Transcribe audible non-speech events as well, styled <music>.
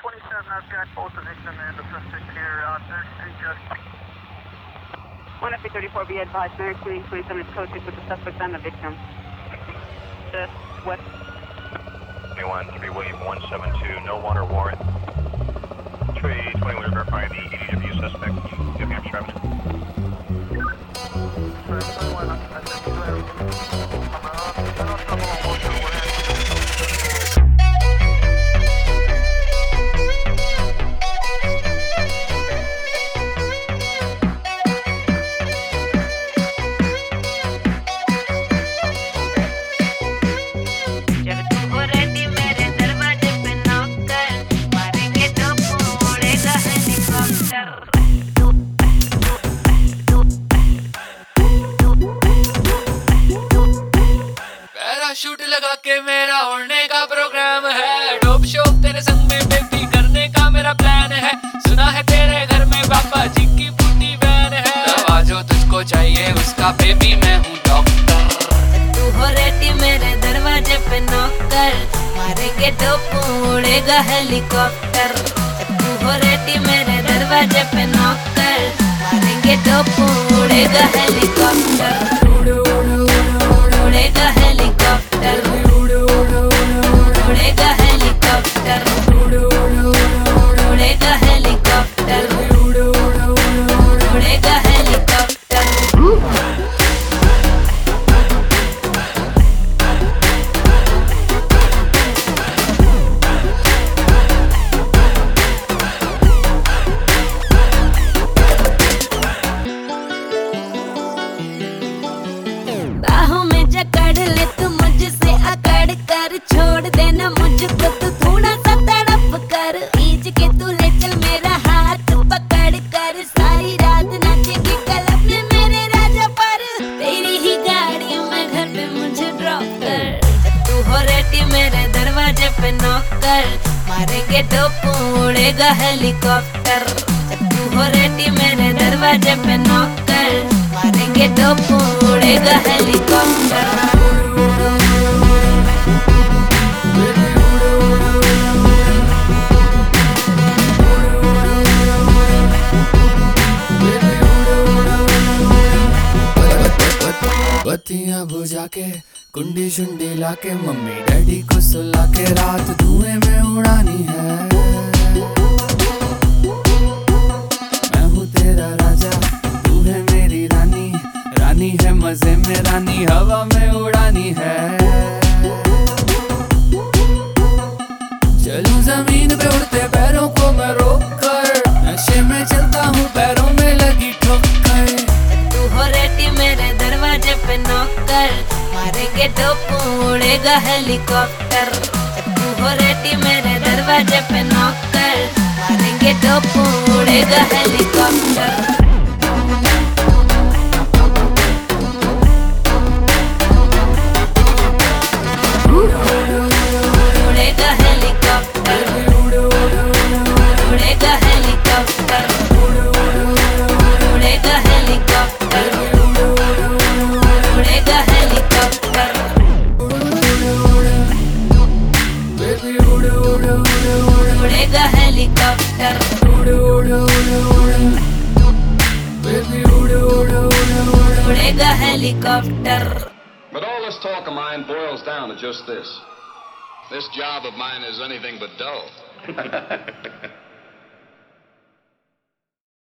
27, I've got both of Nixon uh, and the suspect here on 33 just. 1FA34, be advised, 33, police on its code with the suspect and the victim. Just west. 21, 3 Wave 172, no water warrant. 321 to verify the EDW suspect, Give me New Hampshire Avenue. 321, के मेरा उड़ने का programme है। Dope shop तेरे संग में baby करने का मेरा प्लान है। सुना है तेरे घर में पापा जी की बूटी वैन है। दवा जो तुझको चाहिए उसका बेबी मैं हूँ डॉक्टर तू हो रेडी मेरे दरवाजे पे नॉक कर मारेंगे तो उड़ेगा हेलीकॉप्टर तू हो रेडी मेरे दरवाजे पे नॉक कर मारेंगे तो उड़ेगा हेलीकॉप्टर तू हो रेडी मेरे दरवाजे पे नॉक कर मारेंगे तो उड़ेगा हेलीकॉप्टर। तू हो रेडी मेरे दरवाजे पे नॉक कर मारेंगे तो उड़ेगा हेलीकॉप्टर। बत्तियाँ बुझा के कुंडी शुंडी लाके मम्मी डैडी को सुला के रात धुएँ में उड़ानी है। उड़ेगा हेलीकॉप्टर। रेडी मेरे दरवाजे पे नॉक कर मारेंगे तो उड़ेगा helicopter. helicopter. But all this talk of mine boils down to just this this job of mine is anything but dull. <laughs>